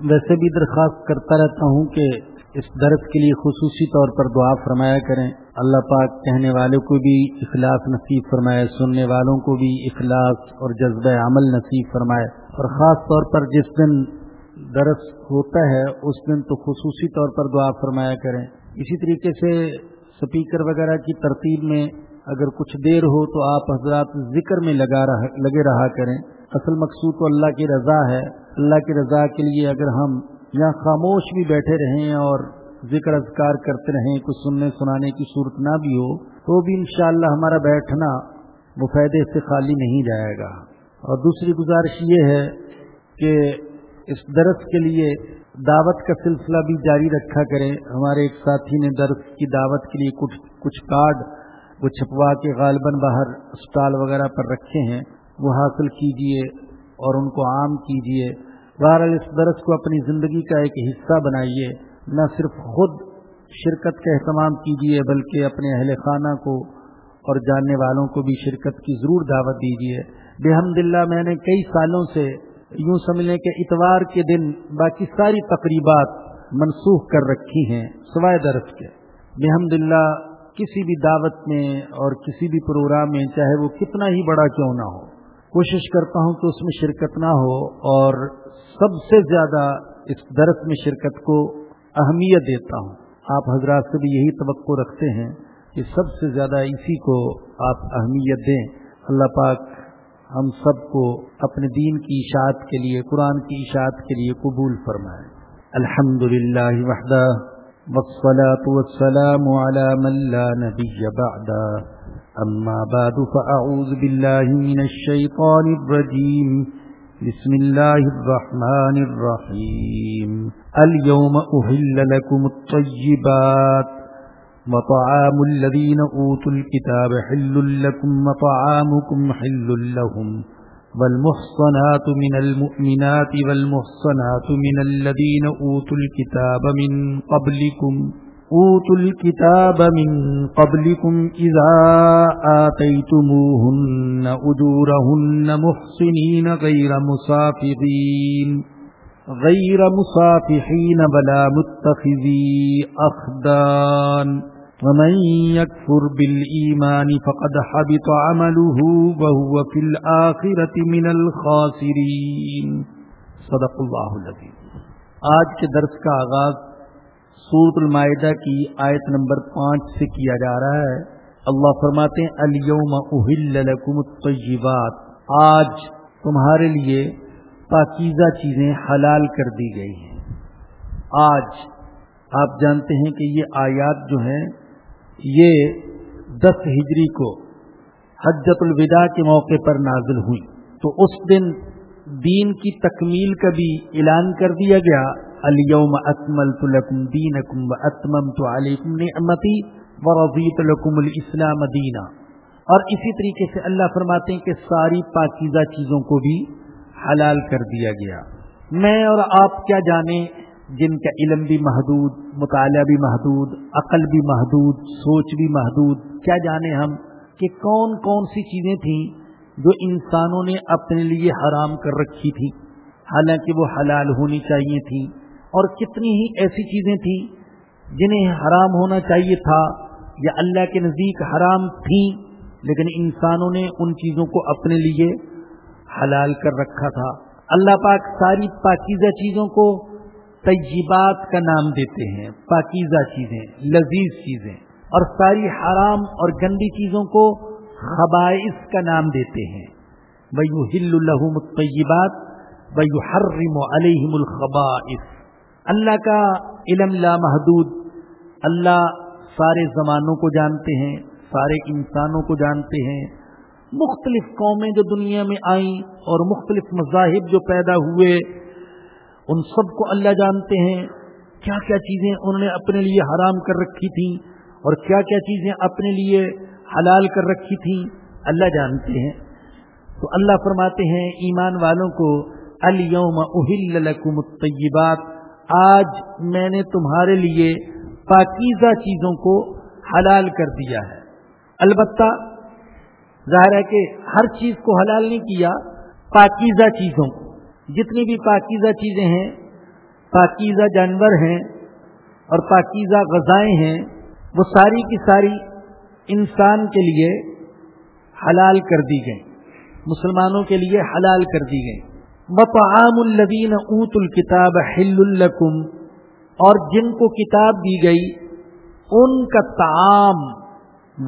ویسے بھی درخواست کرتا رہتا ہوں کہ اس درد کے لیے خصوصی طور پر دعا فرمایا کریں۔ اللہ پاک کہنے والوں کو بھی اخلاص نصیب فرمائے، سننے والوں کو بھی اخلاص اور جذبہ عمل نصیب فرمائے۔ اور خاص طور پر جس دن درس ہوتا ہے، اس دن تو خصوصی طور پر دعا فرمایا کریں۔ اسی طریقے سے سپیکر وغیرہ کی ترتیب میں اگر کچھ دیر ہو تو آپ حضرات ذکر میں لگا رہا، لگے رہا کریں۔ اصل مقصود تو اللہ کی رضا ہے۔ اللہ کی رضا کے لیے اگر ہم یہاں خاموش بھی بیٹھے رہیں اور ذکر اذکار کرتے رہیں، کچھ سننے سنانے کی صورت نہ بھی ہو، تو بھی انشاءاللہ ہمارا بیٹھنا مفیدے سے خالی نہیں جائے گا۔ اور دوسری گزارش یہ ہے کہ اس درس کے لیے دعوت کا سلسلہ بھی جاری رکھا کریں۔ ہمارے ایک ساتھی نے درس کی دعوت کے لیے کچھ کچھ کارڈ وہ چھپوا کے غالباً باہر اسٹال وغیرہ پر رکھے ہیں۔ وہ حاصل کیجیے اور ان کو عام کیجیے۔ بہرحال اس درس کو اپنی زندگی کا ایک حصہ بنائیے۔ نہ صرف خود شرکت کا اہتمام کیجیے، بلکہ اپنے اہل خانہ کو اور جاننے والوں کو بھی شرکت کی ضرور دعوت دیجیے بحمد اللہ میں نے کئی سالوں سے یوں سمجھنے کے اتوار کے دن باقی ساری تقریبات منسوخ کر رکھی ہیں، سوائے درس کے۔ بحمد اللہ کسی بھی دعوت میں اور کسی بھی پروگرام میں، چاہے وہ کتنا ہی بڑا کیوں نہ ہو۔ کوشش کرتا ہوں کہ اس میں شرکت نہ ہو اور سب سے زیادہ اس درس میں شرکت کو اہمیت دیتا ہوں۔ آپ حضرات سے بھی یہی توقع رکھتے ہیں کہ سب سے زیادہ اسی کو آپ اہمیت دیں۔ اللہ پاک ہم سب کو اپنے دین کی اشاعت کے لیے، قرآن کی اشاعت کے لیے قبول فرمائے۔ الحمد للہ وحدہ والسلام على من لا نبی بعدہ۔ أما بعد فأعوذ بالله من الشيطان الرجيم. بسم الله الرحمن الرحيم. اليوم أهل لكم الطيبات. وطعام الذين أوتوا الكتاب حل لكم وطعامكم حل لهم. والمحصنات من المؤمنات والمحصنات من الذين أوتوا الكتاب من قبلكم. أوتوا الكتاب من قبلكم إذا آتيتموهن أجورهن محصنين غير مصافحين غير مصافحين بلا متخذي أخدان ومن يكفر بالإيمان فقد حبط عمله وهو في الآخرة من الخاسرين صدق الله الذي آج کے درس کا آغاز سورت المائدہ کی آیت نمبر پانچ سے کیا جا رہا ہے۔ اللہ فرماتے ہیں، اليوم اہل لکم الطیبات آج تمہارے لیے پاکیزہ چیزیں حلال کر دی گئی ہیں۔ آج آپ جانتے ہیں کہ یہ آیات جو ہیں، یہ دس ہجری کو حجت الوداع کے موقع پر نازل ہوئی۔ تو اس دن دین کی تکمیل کا بھی اعلان کر دیا گیا۔ اليوم اکملت لکم دینکم و اتممت علیکم نعمتی و لکم الاسلام دینا اور اسی طریقے سے اللہ فرماتے ہیں کہ ساری پاکیزہ چیزوں کو بھی حلال کر دیا گیا۔ میں اور آپ کیا جانیں جن کا علم بھی محدود، مطالعہ بھی محدود، عقل بھی محدود، سوچ بھی محدود، کیا جانیں ہم کہ کون کون سی چیزیں تھیں جو انسانوں نے اپنے لیے حرام کر رکھی تھی حالانکہ وہ حلال ہونی چاہیے تھیں۔ اور کتنی ہی ایسی چیزیں تھیں جنہیں حرام ہونا چاہیے تھا یا اللہ کے نزدیک حرام تھیں، لیکن انسانوں نے ان چیزوں کو اپنے لیے حلال کر رکھا تھا۔ اللہ پاک ساری پاکیزہ چیزوں کو طیبات کا نام دیتے ہیں، پاکیزہ چیزیں، لذیذ چیزیں، اور ساری حرام اور گندی چیزوں کو خبائص کا نام دیتے ہیں۔ بھائی ہل الحم الطیبات بھائی حرم علیہم الخبائص اللہ کا علم لا محدود، اللہ سارے زمانوں کو جانتے ہیں، سارے انسانوں کو جانتے ہیں۔ مختلف قومیں جو دنیا میں آئیں اور مختلف مذاہب جو پیدا ہوئے، ان سب کو اللہ جانتے ہیں۔ کیا کیا چیزیں انہوں نے اپنے لیے حرام کر رکھی تھیں اور کیا کیا چیزیں اپنے لیے حلال کر رکھی تھیں، اللہ جانتے ہیں۔ تو اللہ فرماتے ہیں، ایمان والوں کو الوم اہل لکم الطیبات آج میں نے تمہارے لیے پاکیزہ چیزوں کو حلال کر دیا ہے۔ البتہ ظاہر ہے کہ ہر چیز کو حلال نہیں کیا، پاکیزہ چیزوں کو۔ جتنی بھی پاکیزہ چیزیں ہیں، پاکیزہ جانور ہیں اور پاکیزہ غذائیں ہیں، وہ ساری کی ساری انسان کے لیے حلال کر دی گئیں۔ مسلمانوں کے لیے حلال کر دی گئیں۔ بطعام الدین اونت الکتاب حل الکم اور جن کو کتاب دی گئی، ان کا تعام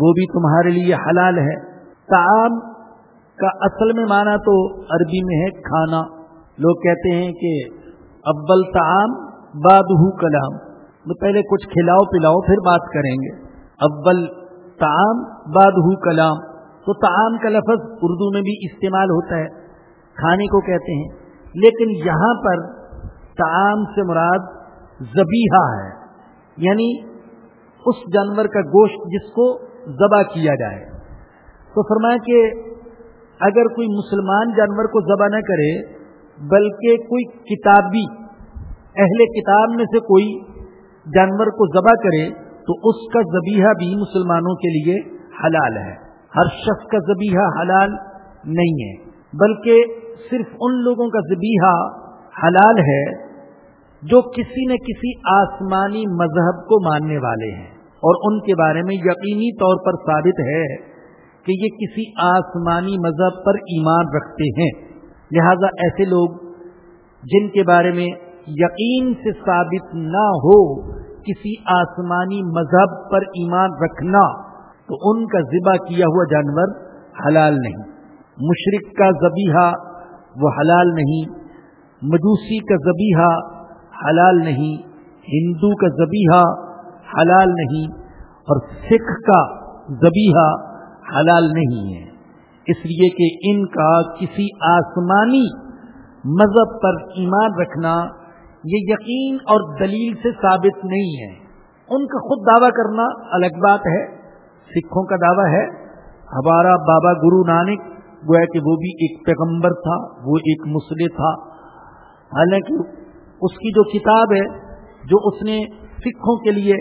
وہ بھی تمہارے لیے حلال ہے۔ تعام کا اصل میں مانا تو عربی میں ہے کھانا۔ لوگ کہتے ہیں کہ ابل تعام باد کلام۔ تو پہلے کچھ کھلاؤ پلاؤ، پھر بات کریں گے۔ ابل تعام باد کلام۔ تو تعام کا لفظ اردو میں بھی استعمال ہوتا ہے۔ کھانے کو کہتے ہیں، لیکن یہاں پر تعام سے مراد زبیحہ ہے۔ یعنی اس جانور کا گوشت جس کو ذبح کیا جائے۔ تو فرمایا کہ اگر کوئی مسلمان جانور کو ذبح نہ کرے، بلکہ کوئی کتابی، اہل کتاب میں سے کوئی جانور کو ذبح کرے، تو اس کا ذبیحہ بھی مسلمانوں کے لیے حلال ہے۔ ہر شخص کا ذبیحہ حلال نہیں ہے، بلکہ صرف ان لوگوں کا ذبیحہ حلال ہے جو کسی نہ کسی آسمانی مذہب کو ماننے والے ہیں۔ اور ان کے بارے میں یقینی طور پر ثابت ہے کہ یہ کسی آسمانی مذہب پر ایمان رکھتے ہیں۔ لہذا ایسے لوگ جن کے بارے میں یقین سے ثابت نہ ہو کسی آسمانی مذہب پر ایمان رکھنا، تو ان کا ذبح کیا ہوا جانور حلال نہیں۔ مشرق کا ذبیحہ وہ حلال نہیں، مجوسی کا ذبیحہ حلال نہیں، ہندو کا ذبیحہ حلال نہیں اور سکھ کا ذبیحہ حلال نہیں ہے۔ اس لیے کہ ان کا کسی آسمانی مذہب پر ایمان رکھنا یہ یقین اور دلیل سے ثابت نہیں ہے۔ ان کا خود دعویٰ کرنا الگ بات ہے، سکھوں کا دعویٰ ہے۔ ہمارا بابا گرو نانک گویا کہ وہ بھی ایک پیغمبر تھا، وہ ایک مسلح تھا۔ حالانکہ اس کی جو کتاب ہے، جو اس نے سکھوں کے لیے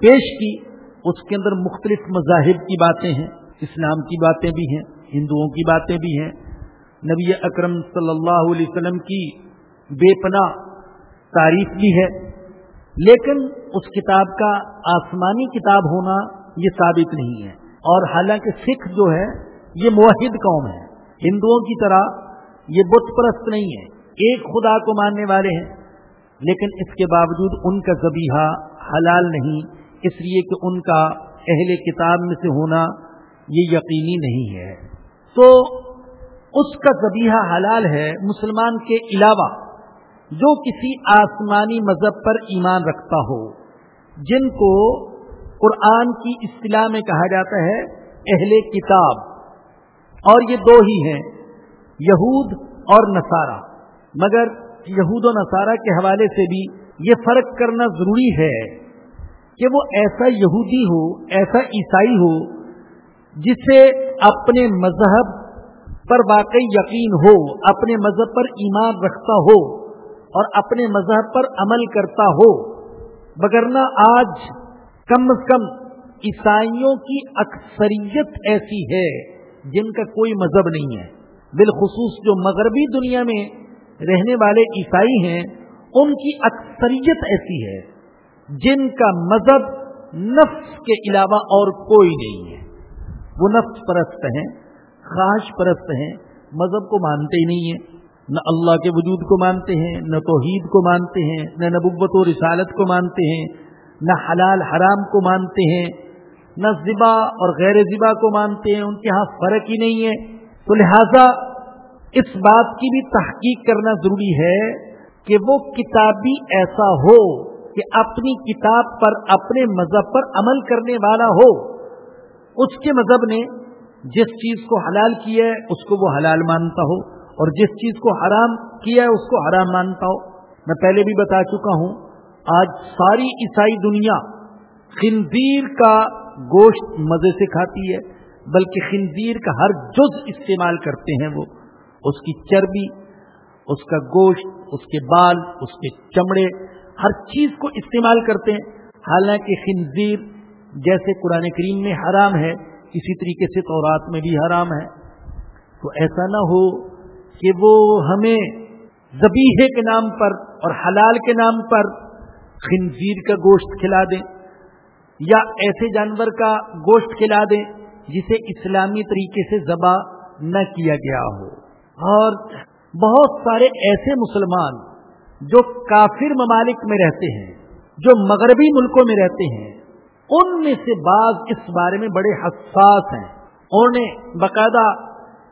پیش کی، اس کے اندر مختلف مذاہب کی باتیں ہیں، اسلام کی باتیں بھی ہیں، ہندوؤں کی باتیں بھی ہیں۔ نبی اکرم صلی اللہ علیہ وسلم کی بے پناہ تعریف بھی ہے۔ لیکن اس کتاب کا آسمانی کتاب ہونا یہ ثابت نہیں ہے۔ اور حالانکہ سکھ جو ہے یہ موحد قوم ہے ہندوؤں کی طرح یہ بت پرست نہیں ہے ایک خدا کو ماننے والے ہیں، لیکن اس کے باوجود ان کا زبیحہ حلال نہیں۔ اس لیے کہ ان کا اہل کتاب میں سے ہونا یہ یقینی نہیں ہے۔ تو اس کا ذبیحہ حلال ہے مسلمان کے علاوہ جو کسی آسمانی مذہب پر ایمان رکھتا ہو، جن کو قرآن کی اصطلاح میں کہا جاتا ہے، اہل کتاب۔ اور یہ دو ہی ہیں، یہود اور نصارہ۔ مگر یہود و نصارہ کے حوالے سے بھی یہ فرق کرنا ضروری ہے کہ وہ ایسا یہودی ہو، ایسا عیسائی ہو، جسے اپنے مذہب پر واقعی یقین ہو، اپنے مذہب پر ایمان رکھتا ہو اور اپنے مذہب پر عمل کرتا ہو۔ بگرنا آج کم از کم عیسائیوں کی اکثریت ایسی ہے۔ جن کا کوئی مذہب نہیں ہے۔ بالخصوص جو مغربی دنیا میں رہنے والے عیسائی ہیں، ان کی اکثریت ایسی ہے، جن کا مذہب نفس کے علاوہ اور کوئی نہیں ہے۔ وہ نفس پرست ہیں، خواہش پرست ہیں، مذہب کو مانتے ہی نہیں ہیں۔ نہ اللہ کے وجود کو مانتے ہیں، نہ توحید کو مانتے ہیں، نہ نبوت و رسالت کو مانتے ہیں، نہ حلال حرام کو مانتے ہیں۔ نہ ذبا اور غیر ذبا کو مانتے ہیں، ان کے ہاں فرق ہی نہیں ہے۔ تو لہذا اس بات کی بھی تحقیق کرنا ضروری ہے کہ وہ کتابی ایسا ہو کہ اپنی کتاب پر، اپنے مذہب پر عمل کرنے والا ہو۔ اس کے مذہب نے جس چیز کو حلال کیا ہے، اس کو وہ حلال مانتا ہو۔ اور جس چیز کو حرام کیا ہے، اس کو حرام مانتا ہو۔ میں پہلے بھی بتا چکا ہوں، آج ساری عیسائی دنیا خنزیر کا گوشت مزے سے کھاتی ہے، بلکہ خنزیر کا ہر جز استعمال کرتے ہیں وہ۔ اس کی چربی، اس کا گوشت، اس کے بال، اس کے چمڑے، ہر چیز کو استعمال کرتے ہیں۔ حالانکہ خنزیر جیسے قرآن کریم میں حرام ہے، اسی طریقے سے تورات میں بھی حرام ہے۔ تو ایسا نہ ہو کہ وہ ہمیں زبیحے کے نام پر اور حلال کے نام پر خنزیر کا گوشت کھلا دیں۔ یا ایسے جانور کا گوشت کھلا دیں جسے اسلامی طریقے سے ذبح نہ کیا گیا ہو۔ اور بہت سارے ایسے مسلمان جو کافر ممالک میں رہتے ہیں، جو مغربی ملکوں میں رہتے ہیں، ان میں سے بعض اس بارے میں بڑے حساس ہیں۔ انہوں نے باقاعدہ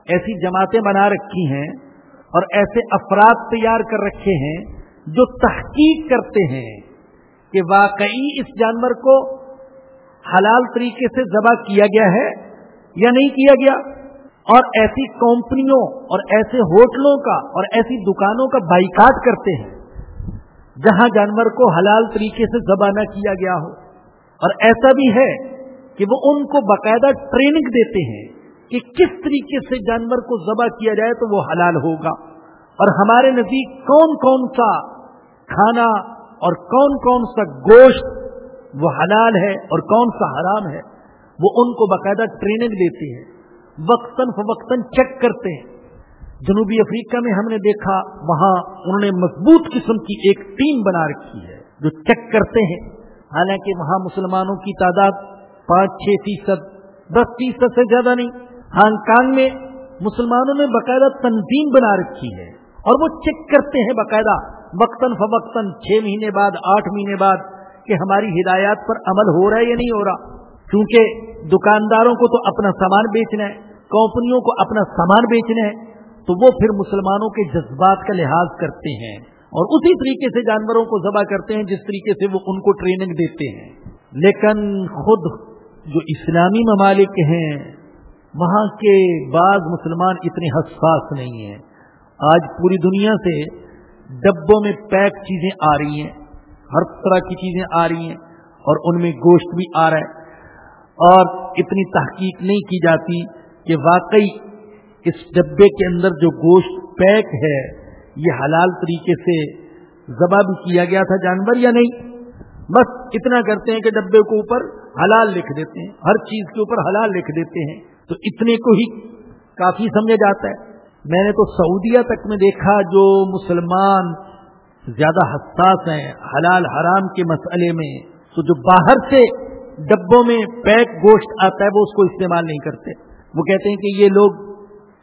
ایسی جماعتیں بنا رکھی ہیں اور ایسے افراد تیار کر رکھے ہیں جو تحقیق کرتے ہیں کہ واقعی اس جانور کو حلال طریقے سے ذبح کیا گیا ہے یا نہیں کیا گیا؟ اور ایسی کمپنیوں اور ایسے ہوٹلوں کا اور ایسی دکانوں کا بائیکاٹ کرتے ہیں جہاں جانور کو حلال طریقے سے ذبح نہ کیا گیا ہو۔ اور ایسا بھی ہے کہ وہ ان کو باقاعدہ ٹریننگ دیتے ہیں کہ کس طریقے سے جانور کو ذبح کیا جائے تو وہ حلال ہوگا۔ اور ہمارے نزدیک کون کون سا کھانا اور کون کون سا گوشت وہ حلال ہے اور کون سا حرام ہے، وہ ان کو باقاعدہ ٹریننگ دیتے ہیں وقتاً فوقتاً چیک کرتے ہیں۔ جنوبی افریقہ میں ہم نے دیکھا، وہاں انہوں نے مضبوط قسم کی ایک ٹیم بنا رکھی ہے جو چیک کرتے ہیں۔ حالانکہ وہاں مسلمانوں کی تعداد پانچ، چھ فیصد، دس فیصد سے زیادہ نہیں۔ ہانگ کانگ میں مسلمانوں نے باقاعدہ تنظیم بنا رکھی ہے اور وہ چیک کرتے ہیں باقاعدہ۔ وقتاً فوقتاً چھ مہینے بعد، آٹھ مہینے بعد کہ ہماری ہدایات پر عمل ہو رہا ہے یا نہیں ہو رہا؟ کیونکہ دکانداروں کو تو اپنا سامان بیچنا ہے، کمپنیوں کو اپنا سامان بیچنا ہے، تو وہ پھر مسلمانوں کے جذبات کا لحاظ کرتے ہیں اور اسی طریقے سے جانوروں کو ذبح کرتے ہیں، جس طریقے سے وہ ان کو ٹریننگ دیتے ہیں۔ لیکن خود جو اسلامی ممالک ہیں، وہاں کے بعض مسلمان اتنے حساس نہیں ہیں۔ آج پوری دنیا سے ڈبوں میں پیک چیزیں آ رہی ہیں۔ ہر طرح کی چیزیں آ رہی ہیں اور ان میں گوشت بھی آ رہا ہے اور اتنی تحقیق نہیں کی جاتی کہ واقعی اس ڈبے کے اندر جو گوشت پیک ہے، یہ حلال طریقے سے ذبح بھی کیا گیا تھا جانور یا نہیں؟ بس اتنا کرتے ہیں کہ ڈبے کے اوپر حلال لکھ دیتے ہیں، ہر چیز کے اوپر حلال لکھ دیتے ہیں، تو اتنے کو ہی کافی سمجھا جاتا ہے۔ میں نے تو سعودیہ تک میں دیکھا جو مسلمان زیادہ حساس ہیں حلال حرام کے مسئلے میں، تو جو باہر سے ڈبوں میں پیک گوشت آتا ہے، وہ اس کو استعمال نہیں کرتے۔ وہ کہتے ہیں کہ یہ لوگ،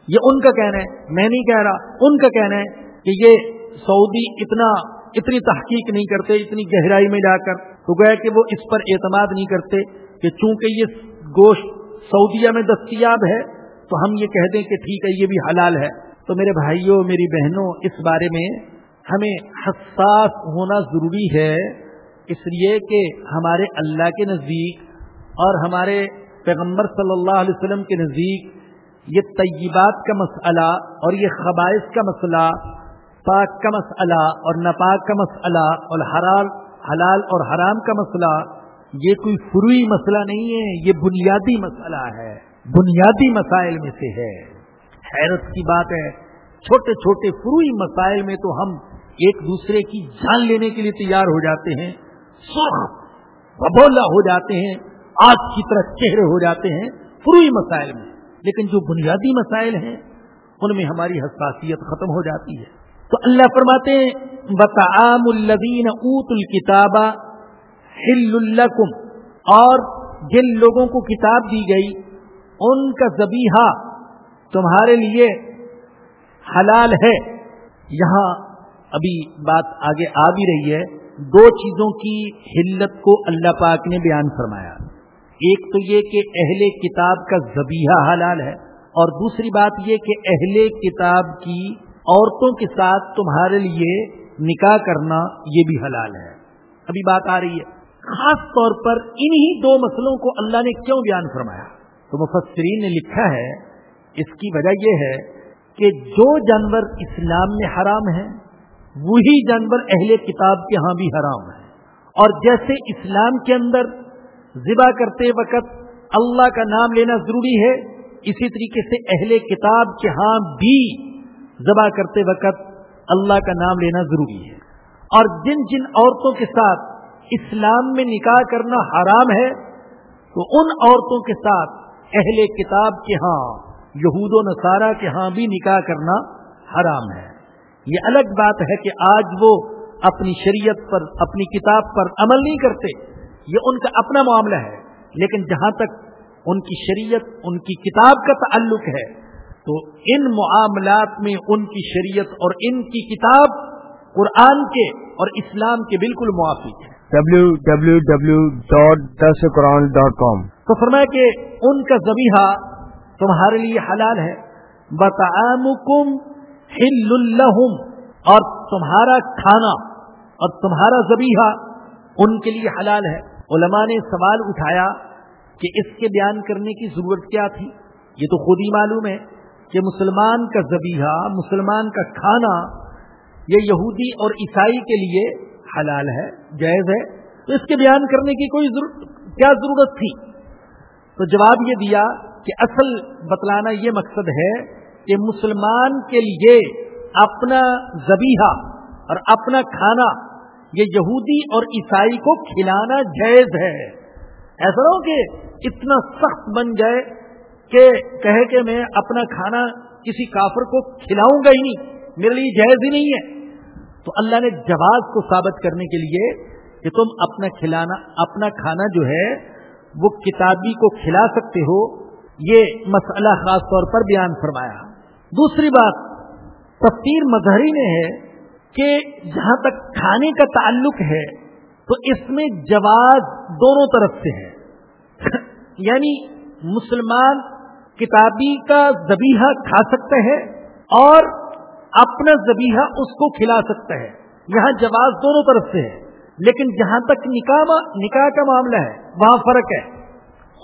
یہ ان کا کہنا ہے، میں نہیں کہہ رہا، ان کا کہنا ہے کہ یہ سعودی اتنا، اتنی تحقیق نہیں کرتے، اتنی گہرائی میں جا کر، تو گیا کہ وہ اس پر اعتماد نہیں کرتے کہ چونکہ یہ گوشت سعودیہ میں دستیاب ہے، تو ہم یہ کہہ دیں کہ ٹھیک ہے، یہ بھی حلال ہے۔ تو میرے بھائیوں، میری بہنوں، اس بارے میں ہمیں حساس ہونا ضروری ہے، اس لیے کہ ہمارے اللہ کے نزدیک اور ہمارے پیغمبر صلی اللہ علیہ وسلم کے نزدیک یہ طیبات کا مسئلہ اور یہ خبائش کا مسئلہ، پاک کا مسئلہ اور ناپاک کا مسئلہ اور حلال حلال اور حرام کا مسئلہ، یہ کوئی فروئی مسئلہ نہیں ہے، یہ بنیادی مسئلہ ہے، بنیادی مسائل میں سے ہے۔ حیرت کی بات ہے، چھوٹے چھوٹے فروئی مسائل میں تو ہم ایک دوسرے کی جان لینے کے لیے تیار ہو جاتے ہیں ببولا ہو جاتے ہیں آج کی طرح چہرے ہو جاتے ہیں، فروئی مسائل میں۔ لیکن جو بنیادی مسائل ہیں، ان میں ہماری حساسیت ختم ہو جاتی ہے۔ تو اللہ فرماتے ہیں بتعام الدین اوت الکتابہ ہل لکم اور جن لوگوں کو کتاب دی گئی، ان کا زبیحہ تمہارے لیے حلال ہے۔ یہاں ابھی بات آگے آ بھی رہی ہے، دو چیزوں کی حلت کو اللہ پاک نے بیان فرمایا۔ ایک تو یہ کہ اہل کتاب کا زبیحہ حلال ہے، اور دوسری بات یہ کہ اہل کتاب کی عورتوں کے ساتھ تمہارے لیے نکاح کرنا یہ بھی حلال ہے۔ ابھی بات آ رہی ہے۔ خاص طور پر انہی دو مسئلوں کو اللہ نے کیوں بیان فرمایا؟ تو مفسرین نے لکھا ہے، اس کی وجہ یہ ہے کہ جو جانور اسلام میں حرام ہیں وہی جانور اہل کتاب کے ہاں بھی حرام ہیں اور جیسے اسلام کے اندر ذبح کرتے وقت اللہ کا نام لینا ضروری ہے، اسی طریقے سے اہل کتاب کے ہاں بھی ذبح کرتے وقت اللہ کا نام لینا ضروری ہے۔ اور جن جن عورتوں کے ساتھ اسلام میں نکاح کرنا حرام ہے، تو ان عورتوں کے ساتھ اہل کتاب کے ہاں یہود و نصارہ کے ہاں بھی نکاح کرنا حرام ہے۔ یہ الگ بات ہے کہ آج وہ اپنی شریعت پر اپنی کتاب پر عمل نہیں کرتے۔ یہ ان کا اپنا معاملہ ہے لیکن جہاں تک ان کی شریعت ان کی کتاب کا تعلق ہے تو ان معاملات میں ان کی شریعت اور ان کی کتاب قرآن کے اور اسلام کے بالکل موافق ہے ڈبلو ڈبلو ڈبلو ڈاٹ دس قرآن ڈاٹ کام تو فرمایا کہ ان کا زبیحہ تمہارے لیے حلال ہے۔ بتام ہل اور تمہارا کھانا اور تمہارا زبیحہ ان کے لیے حلال ہے. علماء نے سوال اٹھایا کہ اس کے بیان کرنے کی ضرورت کیا تھی؟ یہ تو خود ہی معلوم ہے کہ مسلمان کا زبیحہ مسلمان کا کھانا یہ یہودی اور عیسائی کے لیے حلال ہے، جائز ہے. تو اس کے بیان کرنے کی کوئی ضرورت کیا ضرورت تھی؟ تو جواب یہ دیا کہ اصل بتلانا یہ مقصد ہے کہ مسلمان کے لیے اپنا زبیحہ اور اپنا کھانا، یہ یہودی اور عیسائی کو کھلانا جائز ہے۔ ایسا نہ ہو کہ اتنا سخت بن جائے کہ کہے کہ میں اپنا کھانا کسی کافر کو کھلاؤں گا ہی نہیں، میرے لیے جائز ہی نہیں ہے۔ تو اللہ نے جواز کو ثابت کرنے کے لیے کہ تم اپنا کھلانا، اپنا کھانا جو ہے، وہ کتابی کو کھلا سکتے ہو۔ یہ مسئلہ خاص طور پر بیان فرمایا۔ دوسری بات تفسیر مظہری میں ہے کہ جہاں تک کھانے کا تعلق ہے تو اس میں جواز دونوں طرف سے ہے۔ یعنی مسلمان کتابی کا زبیحہ کھا سکتا ہے اور اپنا زبیحہ اس کو کھلا سکتا ہے۔ یہاں جواز دونوں طرف سے ہے، لیکن جہاں تک نکاح نکاح کا معاملہ ہے، وہاں فرق ہے۔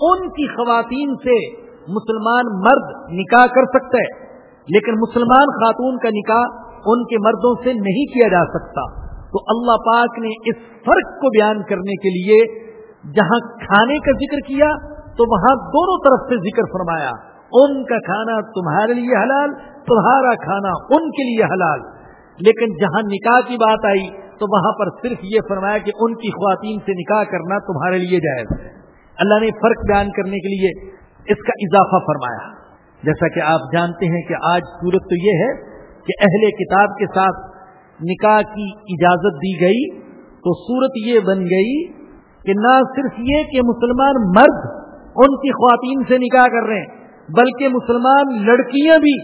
ان کی خواتین سے مسلمان مرد نکاح کر سکتا ہے۔ لیکن مسلمان خاتون کا نکاح ان کے مردوں سے نہیں کیا جا سکتا۔ تو اللہ پاک نے اس فرق کو بیان کرنے کے لیے جہاں کھانے کا ذکر کیا، تو وہاں دونوں طرف سے ذکر فرمایا۔ ان کا کھانا تمہارے لیے حلال، تمہارا کھانا ان کے لیے حلال۔ لیکن جہاں نکاح کی بات آئی، تو وہاں پر صرف یہ فرمایا کہ ان کی خواتین سے نکاح کرنا تمہارے لیے جائز۔ ہے اللہ نے فرق بیان کرنے کے لیے اس کا اضافہ فرمایا۔ جیسا کہ آپ جانتے ہیں کہ آج صورت تو یہ ہے کہ اہل کتاب کے ساتھ نکاح کی اجازت دی گئی تو صورت یہ بن گئی کہ نہ صرف یہ کہ مسلمان مرد ان کی خواتین سے نکاح کر رہے ہیں، بلکہ مسلمان لڑکیاں بھی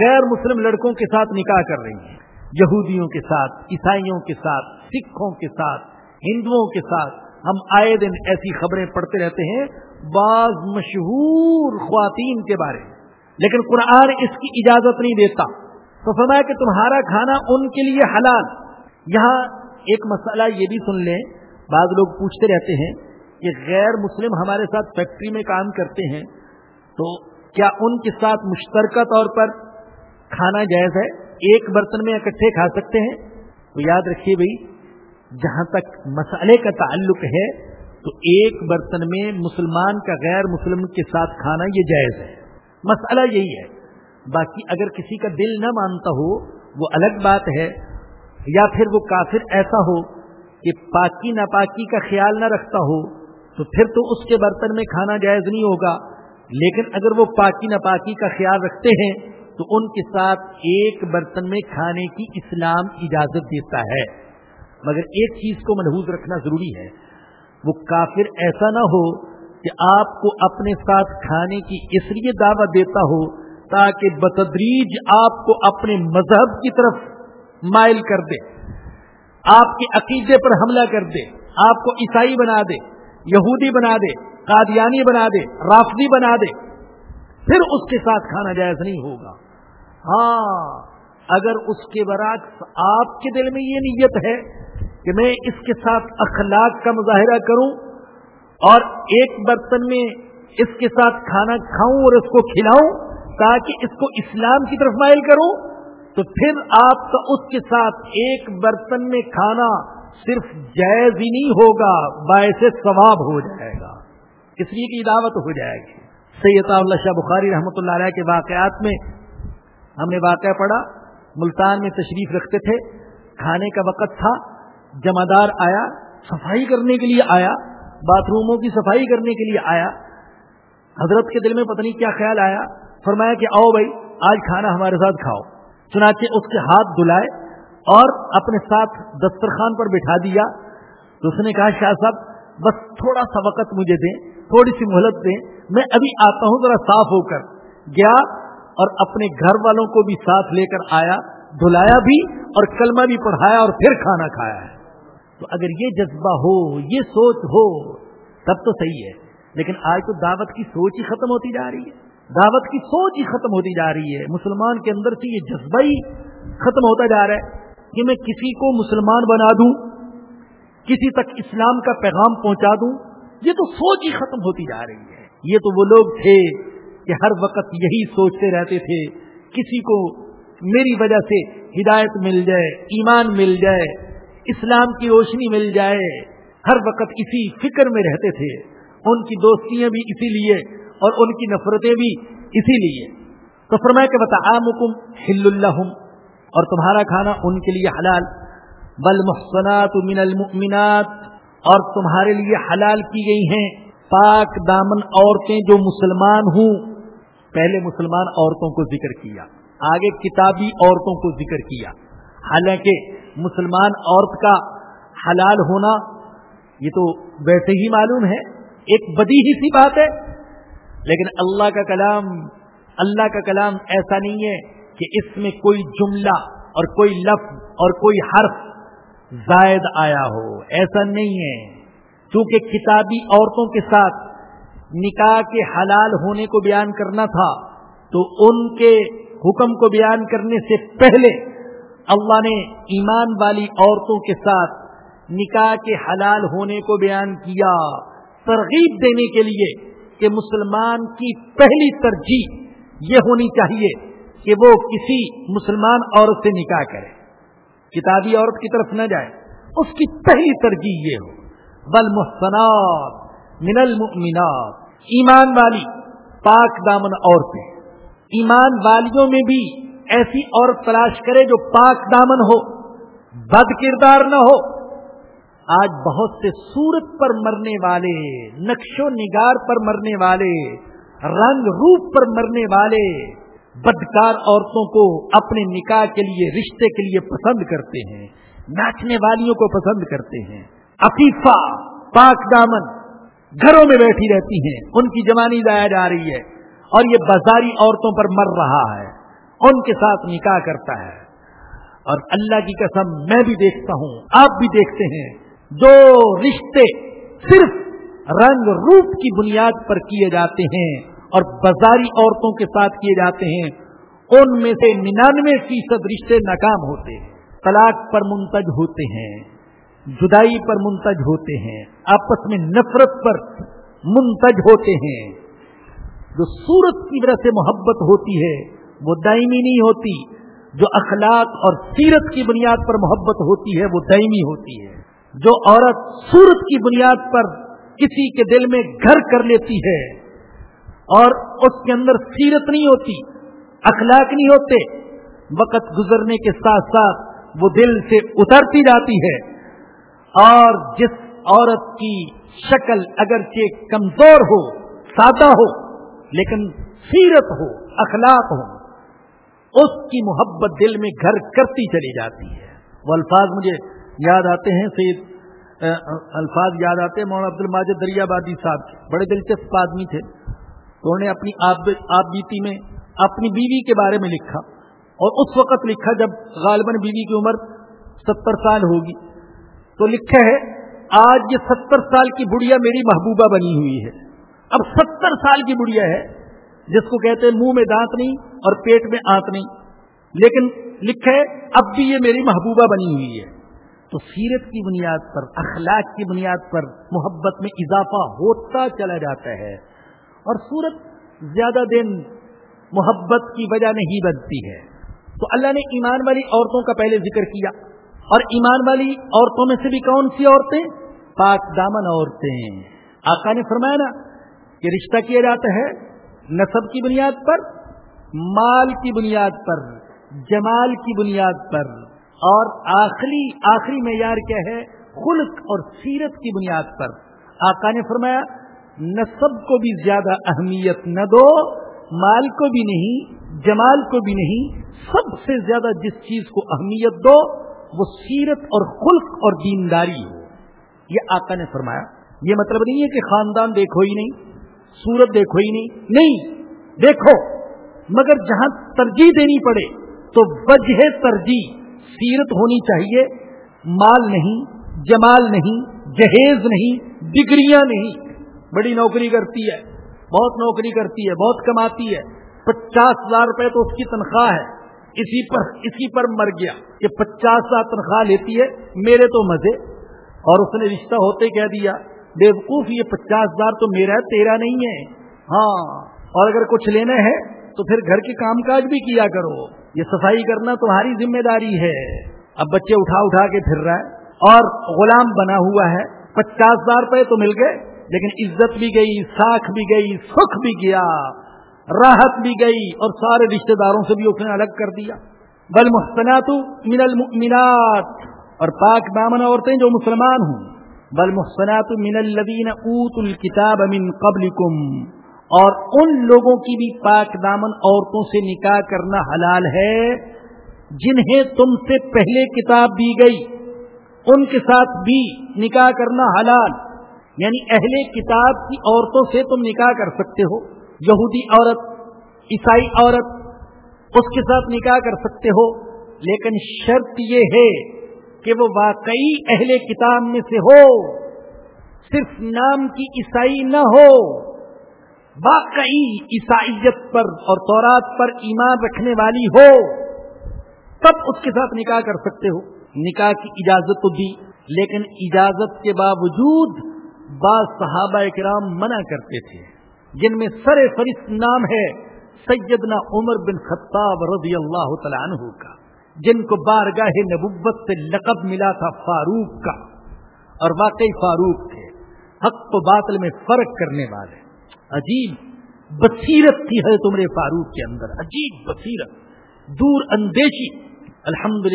غیر مسلم لڑکوں کے ساتھ نکاح کر رہی ہیں۔ یہودیوں کے ساتھ، عیسائیوں کے ساتھ، سکھوں کے ساتھ، ہندوؤں کے ساتھ ہم آئے دن ایسی خبریں پڑھتے رہتے ہیں بعض مشہور خواتین کے بارے میں۔ لیکن قرآن اس کی اجازت نہیں دیتا۔ تو فرمایا کہ تمہارا کھانا ان کے لیے حلال۔ یہاں ایک مسئلہ یہ بھی سن لیں۔ بعض لوگ پوچھتے رہتے ہیں کہ غیر مسلم ہمارے ساتھ فیکٹری میں کام کرتے ہیں تو کیا ان کے ساتھ مشترکہ طور پر کھانا جائز ہے؟ ایک برتن میں اکٹھے کھا سکتے ہیں؟ تو یاد رکھیے بھائی، جہاں تک مسئلے کا تعلق ہے تو ایک برتن میں مسلمان کا غیر مسلم کے ساتھ کھانا یہ جائز ہے۔ مسئلہ یہی ہے۔ باقی اگر کسی کا دل نہ مانتا ہو، وہ الگ بات ہے۔ یا پھر وہ کافر ایسا ہو کہ پاکی ناپاکی کا خیال نہ رکھتا ہو، تو پھر تو اس کے برتن میں کھانا جائز نہیں ہوگا۔ لیکن اگر وہ پاکی ناپاکی کا خیال رکھتے ہیں، تو ان کے ساتھ ایک برتن میں کھانے کی اسلام اجازت دیتا ہے۔ مگر ایک چیز کو محفوظ رکھنا ضروری ہے۔ وہ کافر ایسا نہ ہو کہ آپ کو اپنے ساتھ کھانے کی اس لیے دعوت دیتا ہو تاکہ بتدریج آپ کو اپنے مذہب کی طرف مائل کر دے، آپ کے عقیدے پر حملہ کر دے، آپ کو عیسائی بنا دے، یہودی بنا دے، قادیانی بنا دے، رافضی بنا دے، پھر اس کے ساتھ کھانا جائز نہیں ہوگا۔ ہاں اگر اس کے برعکس آپ کے دل میں یہ نیت ہے کہ میں اس کے ساتھ اخلاق کا مظاہرہ کروں اور ایک برتن میں اس کے ساتھ کھانا کھاؤں اور اس کو کھلاؤں تاکہ اس کو اسلام کی طرف مائل کروں، تو پھر آپ کا اس کے ساتھ ایک برتن میں کھانا صرف جائز ہی نہیں ہوگا، باعث ثواب ہو جائے گا۔ اس لیے کی دعوت ہو جائے گی۔ سید اللہ شاہ بخاری رحمۃ اللہ علیہ کے واقعات میں ہم نے واقعہ پڑھا، ملتان میں تشریف رکھتے تھے، کھانے کا وقت تھا۔ جمعدار آیا، صفائی کرنے کے لیے آیا باتھ روموں کی صفائی کرنے کے لیے آیا۔ حضرت کے دل میں پتہ نہیں کیا خیال آیا، فرمایا کہ آؤ بھائی، آج کھانا ہمارے ساتھ کھاؤ۔ چنانچہ اس کے ہاتھ دلائے اور اپنے ساتھ دسترخوان پر بٹھا دیا۔ تو اس نے کہا، شاہ صاحب، بس تھوڑا سا وقت مجھے دیں، تھوڑی سی مہلت دیں، میں ابھی آتا ہوں، ذرا صاف ہو کر۔ گیا اور اپنے گھر والوں کو بھی ساتھ لے کر آیا، دھلایا بھی اور کلمہ بھی پڑھایا اور پھر کھانا کھایا ہے۔ تو اگر یہ جذبہ ہو، یہ سوچ ہو، تب تو صحیح ہے۔ لیکن آج تو دعوت کی سوچ ہی ختم ہوتی جا رہی ہے۔ دعوت کی سوچ ہی ختم ہوتی جا رہی ہے۔ مسلمان کے اندر سے یہ جذبہ ہی ختم ہوتا جا رہا ہے کہ میں کسی کو مسلمان بنا دوں، کسی تک اسلام کا پیغام پہنچا دوں۔ یہ تو سوچ ہی ختم ہوتی جا رہی ہے۔ یہ تو وہ لوگ تھے کہ ہر وقت یہی سوچتے رہتے تھے، کسی کو میری وجہ سے ہدایت مل جائے، ایمان مل جائے۔ اسلام کی روشنی مل جائے۔ ہر وقت اسی فکر میں رہتے تھے۔ ان کی دوستیاں بھی اسی لیے اور ان کی نفرتیں بھی اسی لیے۔ تو فرمایا کہ بتا مکم ہل اللہ اور تمہارا کھانا ان کے لیے حلال۔ بل محسنات من المؤمنات۔ اور تمہارے لیے حلال کی گئی ہیں۔ پاک دامن عورتیں جو مسلمان ہوں۔ پہلے مسلمان عورتوں کو ذکر کیا۔ آگے کتابی عورتوں کو ذکر کیا۔ حالانکہ مسلمان عورت کا حلال ہونا یہ تو ویسے ہی معلوم ہے، ایک بدی ہی سی بات ہے۔ لیکن اللہ کا کلام، اللہ کا کلام ایسا نہیں ہے کہ اس میں کوئی جملہ اور کوئی لفظ اور کوئی حرف زائد آیا ہو۔ ایسا نہیں ہے۔ چونکہ کتابی عورتوں کے ساتھ نکاح کے حلال ہونے کو بیان کرنا تھا، تو ان کے حکم کو بیان کرنے سے پہلے اللہ نے ایمان والی عورتوں کے ساتھ نکاح کے حلال ہونے کو بیان کیا، ترغیب دینے کے لیے کہ مسلمان کی پہلی ترجیح یہ ہونی چاہیے کہ وہ کسی مسلمان عورت سے نکاح کرے۔ کتابی عورت کی طرف نہ جائے، اس کی پہلی ترجیح یہ ہو۔ بل محسنات من المؤمنات ایمان والی پاک دامن عورتیں، ایمان والیوں میں بھی ایسی عورت تلاش کرے جو پاک دامن ہو، بد کردار نہ ہو۔ آج بہت سے سورت پر مرنے والے نقش و نگار پر مرنے والے، رنگ روپ پر مرنے والے بدکار عورتوں کو اپنے نکاح کے لیے، رشتے کے لیے پسند کرتے ہیں، ناچنے والیوں کو پسند کرتے ہیں۔ عفیفہ، پاک دامن گھروں میں بیٹھی رہتی ہیں، ان کی جوانی لایا جا رہی ہے اور یہ بازاری عورتوں پر مر رہا ہے۔ ان کے ساتھ نکاح کرتا ہے۔ اور اللہ کی قسم میں بھی دیکھتا ہوں، آپ بھی دیکھتے ہیں، جو رشتے صرف رنگ روپ کی بنیاد پر کیے جاتے ہیں اور بازاری عورتوں کے ساتھ کیے جاتے ہیں، ان میں سے ننانوے فیصد رشتے ناکام ہوتے ہیں طلاق پر منتج ہوتے ہیں، جدائی پر منتج ہوتے ہیں، آپس میں نفرت پر منتج ہوتے ہیں۔ جو سورت کی وجہ سے محبت ہوتی ہے وہ دائمی نہیں ہوتی، جو اخلاق اور سیرت کی بنیاد پر محبت ہوتی ہے، وہ دائمی ہوتی ہے۔ جو عورت سورت کی بنیاد پر کسی کے دل میں گھر کر لیتی ہے اور اس کے اندر سیرت نہیں ہوتی، اخلاق نہیں ہوتے، وقت گزرنے کے ساتھ ساتھ وہ دل سے اترتی جاتی ہے۔ اور جس عورت کی شکل اگرچہ کمزور ہو، سادہ ہو، لیکن سیرت ہو، اخلاق ہو اس کی محبت دل میں گھر کرتی چلی جاتی ہے۔ وہ الفاظ مجھے یاد آتے ہیں، سید الفاظ یاد آتے ہیں، مولانا عبد الماجد دریا بادی صاحب کے۔ بڑے دلچسپ آدمی تھے۔ تو انہوں نے اپنی آپ بیتی میں اپنی بیوی کے بارے میں لکھا۔ اور اس وقت لکھا جب غالباً بیوی کی عمر ستر سال ہوگی۔ تو لکھا ہے، آج یہ ستر سال کی بڑھیا میری محبوبہ بنی ہوئی ہے۔ اب ستر سال کی بڑھیا ہے جس کو کہتے ہیں منہ میں دانت نہیں اور پیٹ میں آنت نہیں۔ لیکن لکھے، اب بھی یہ میری محبوبہ بنی ہوئی ہے۔ تو سیرت کی بنیاد پر، اخلاق کی بنیاد پر محبت میں اضافہ ہوتا چلا جاتا ہے۔ اور صورت زیادہ دن محبت کی وجہ نہیں بنتی ہے۔ تو اللہ نے ایمان والی عورتوں کا پہلے ذکر کیا۔ اور ایمان والی عورتوں میں سے بھی کون سی عورتیں؟ پاک دامن عورتیں۔ آقا نے فرمایا نا کہ رشتہ کیا جاتا ہے؟ نصب کی بنیاد پر، مال کی بنیاد پر، جمال کی بنیاد پر، اور آخری آخری معیار کیا ہے؟ خلق اور سیرت کی بنیاد پر۔ آقا نے فرمایا، نصب کو بھی زیادہ اہمیت نہ دو، مال کو بھی نہیں، جمال کو بھی نہیں، سب سے زیادہ جس چیز کو اہمیت دو، وہ سیرت اور خلق اور دینداری ہو۔ یہ آقا نے فرمایا۔ یہ مطلب نہیں ہے کہ خاندان دیکھو ہی نہیں۔ سورت دیکھو ہی نہیں۔ نہیں، دیکھو، مگر جہاں ترجیح دینی پڑے تو وجہ ترجیح سیرت ہونی چاہیے۔ مال نہیں، جمال نہیں، جہیز نہیں، ڈگریاں نہیں۔ بڑی نوکری کرتی ہے، بہت نوکری کرتی ہے، بہت کماتی ہے۔ پچاس ہزار روپے تو اس کی تنخواہ ہے۔ اسی پر اسی پر مر گیا۔ کہ پچاس ہزار تنخواہ لیتی ہے، میرے تو مزے۔ اور اس نے رشتہ ہوتے کہہ دیا بے وقوف یہ پچاس ہزار تو میرا ہے، تیرا نہیں ہے۔ ہاں اور اگر کچھ لینا ہے تو پھر گھر کے کام کاج بھی کیا کرو۔ یہ صفائی کرنا تمہاری ذمہ داری ہے۔ اب بچے اٹھا اٹھا کے پھر رہا ہے۔ اور غلام بنا ہوا ہے۔ پچاس ہزار روپے تو مل گئے، لیکن عزت بھی گئی، ساکھ بھی گئی، سکھ بھی گیا، راحت بھی گئی، اور سارے رشتہ داروں سے بھی اس نے الگ کر دیا۔ بل محسنات من المؤمنات۔ اور پاک دامن عورتیں جو مسلمان ہوں بل محسنات من الذین اوت الكتاب من قبلکم، اور ان لوگوں کی بھی پاک دامن عورتوں سے نکاح کرنا حلال ہے، جنہیں تم سے پہلے کتاب دی گئی، ان کے ساتھ بھی نکاح کرنا حلال۔ یعنی اہل کتاب کی عورتوں سے تم نکاح کر سکتے ہو، یہودی عورت، عیسائی عورت، اس کے ساتھ نکاح کر سکتے ہو، لیکن شرط یہ ہے کہ وہ واقعی اہل کتاب میں سے ہو، صرف نام کی عیسائی نہ ہو، واقعی عیسائیت پر اور تورات پر ایمان رکھنے والی ہو، تب اس کے ساتھ نکاح کر سکتے ہو۔ نکاح کی اجازت تو دی، لیکن اجازت کے باوجود بعض صحابہ کرام منع کرتے تھے، جن میں سر فرست نام ہے سیدنا عمر بن خطاب رضی اللہ تعالیٰ عنہ کا۔ جن کو بارگاہ نبوت سے لقب ملا تھا فاروق کا۔ اور واقعی فاروق تھے۔ حق تو باطل میں فرق کرنے والے۔ عجیب بصیرت تھی ہے تمہارے فاروق کے اندر۔ عجیب بصیرت۔ دور اندیشی۔ الحمد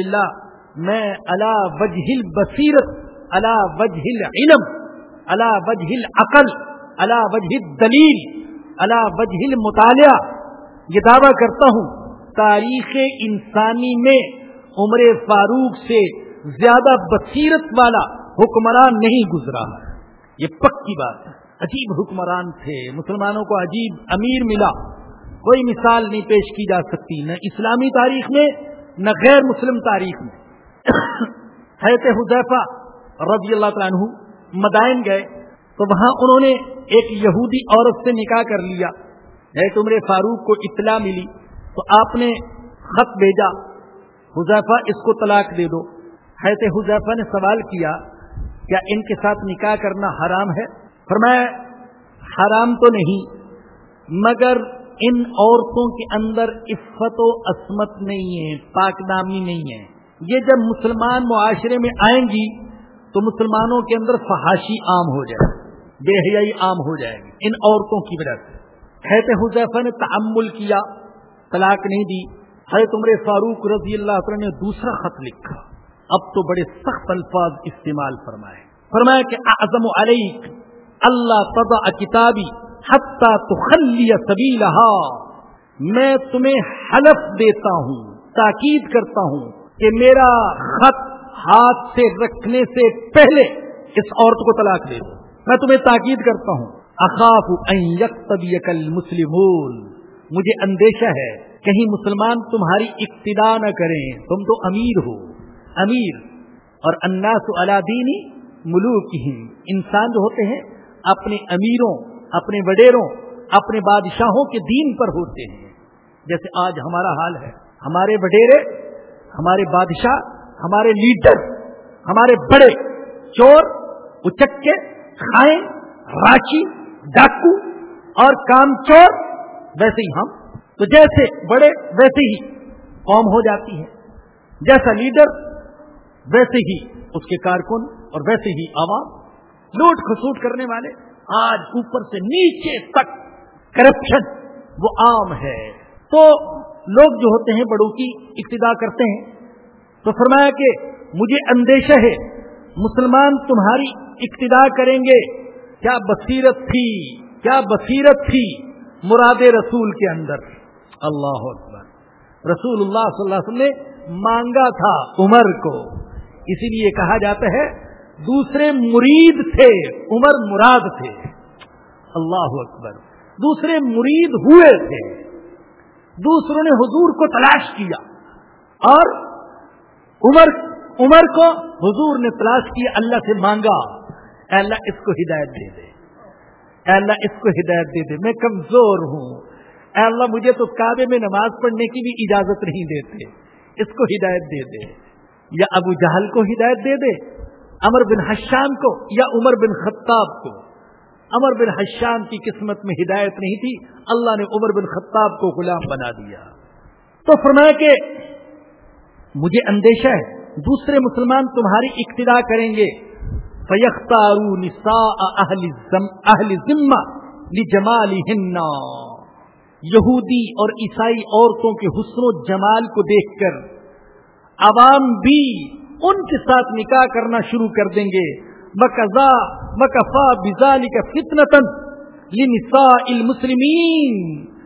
میں اللہ وجہ بصیرت اللہ وجہ علم اللہ وجہ عقل اللہ وجہ دلیل اللہ وجہ مطالعہ یہ دعویٰ کرتا ہوں تاریخ انسانی میں عمر فاروق سے زیادہ بصیرت والا حکمران نہیں گزرا یہ پکی بات ہے۔ عجیب حکمران تھے۔ مسلمانوں کو عجیب امیر ملا۔ کوئی مثال نہیں پیش کی جا سکتی نہ اسلامی تاریخ میں، نہ غیر مسلم تاریخ میں۔ حیرت حضیفہ رضی اللہ تعالیٰ عنہ مدائن گئے۔ تو وہاں انہوں نے ایک یہودی عورت سے نکاح کر لیا۔ حیرت عمر فاروق کو اطلاع ملی۔ تو آپ نے خط بھیجا حضیفہ اس کو طلاق دے دو۔ حیرت حضیفہ نے سوال کیا کیا ان کے ساتھ نکاح کرنا حرام ہے؟ فرمایا، حرام تو نہیں، مگر ان عورتوں کے اندر عفت و عصمت نہیں ہے پاک نامی نہیں ہے۔ یہ جب مسلمان معاشرے میں آئیں گی، تو مسلمانوں کے اندر فحاشی عام ہو جائے، بے حیائی عام ہو جائے گی، ان عورتوں کی وجہ سے۔ حیرت حضیفہ نے تعمل کیا طلاق نہیں دی۔ حیرت عمر فاروق رضی اللہ عنہ نے دوسرا خط لکھا۔ اب تو بڑے سخت الفاظ استعمال فرمائے۔ فرمایا کہ اعظم علیک، اللہ تضع کتابی حتی تخلی سبیلہا۔ میں تمہیں حلف دیتا ہوں، تاکید کرتا ہوں کہ میرا خط ہاتھ سے رکھنے سے پہلے اس عورت کو طلاق دے دو۔ میں تمہیں تاکید کرتا ہوں، اخاف ان یکتبیک المسلمون۔ مجھے اندیشہ ہے، کہیں مسلمان تمہاری ابتدا نہ کریں، تم تو امیر ہو۔ امیر۔ اور الناس علا دینی ملوک انسان جو ہوتے ہیں، اپنے امیروں، اپنے وڈیروں، اپنے بادشاہوں کے دین پر ہوتے ہیں۔ جیسے آج ہمارا حال ہے۔ ہمارے وڈیرے، ہمارے بادشاہ، ہمارے لیڈر، ہمارے بڑے چور، اچکے کھائیں راچی، ڈاکو اور کام چور ویسے ہی ہم۔ تو جیسے بڑے ویسے ہی قوم ہو جاتی ہے۔ جیسا لیڈر، ویسے ہی اس کے کارکن اور ویسے ہی عوام۔ لوٹ خسوٹ کرنے والے، آج اوپر سے نیچے تک کرپشن وہ عام ہے۔ تو لوگ جو ہوتے ہیں، بڑوں کی ابتدا کرتے ہیں۔ تو فرمایا کہ مجھے اندیشہ ہے، مسلمان تمہاری ابتدا کریں گے۔ کیا بصیرت تھی؟ کیا بصیرت تھی؟ مراد رسول کے اندر۔ اللہ اکبر۔ رسول اللہ صلی اللہ علیہ وسلم نے مانگا تھا عمر کو۔ اسی لیے کہا جاتا ہے، دوسرے مرید تھے، عمر مراد تھے۔ اللہ اکبر۔ دوسرے مرید ہوئے تھے۔ دوسروں نے حضور کو تلاش کیا۔ اور عمر عمر کو حضور نے تلاش کیا، اللہ سے مانگا۔ اے اللہ، اس کو ہدایت دے دے۔ اے اللہ، اس کو ہدایت دے دے، میں کمزور ہوں۔ اے اللہ، مجھے تو کعبے میں نماز پڑھنے کی بھی اجازت نہیں دیتے۔ اس کو ہدایت دے دے۔ یا ابو جہل کو ہدایت دے دے امر بن حشام کو، یا عمر بن خطاب کو۔ امر بن حشام کی قسمت میں ہدایت نہیں تھی، اللہ نے عمر بن خطاب کو غلام بنا دیا۔ تو فرمایا کہ مجھے اندیشہ ہے، دوسرے مسلمان تمہاری اقتدا کریں گے۔ فیختارو نسا اہل ذمہ جمال یہودی اور عیسائی عورتوں کے حسن و جمال کو دیکھ کر عوام بھی ان کے ساتھ نکاح کرنا شروع کر دیں گے. بکزا بکفا بزالی کا فتنتن لنساء المسلمین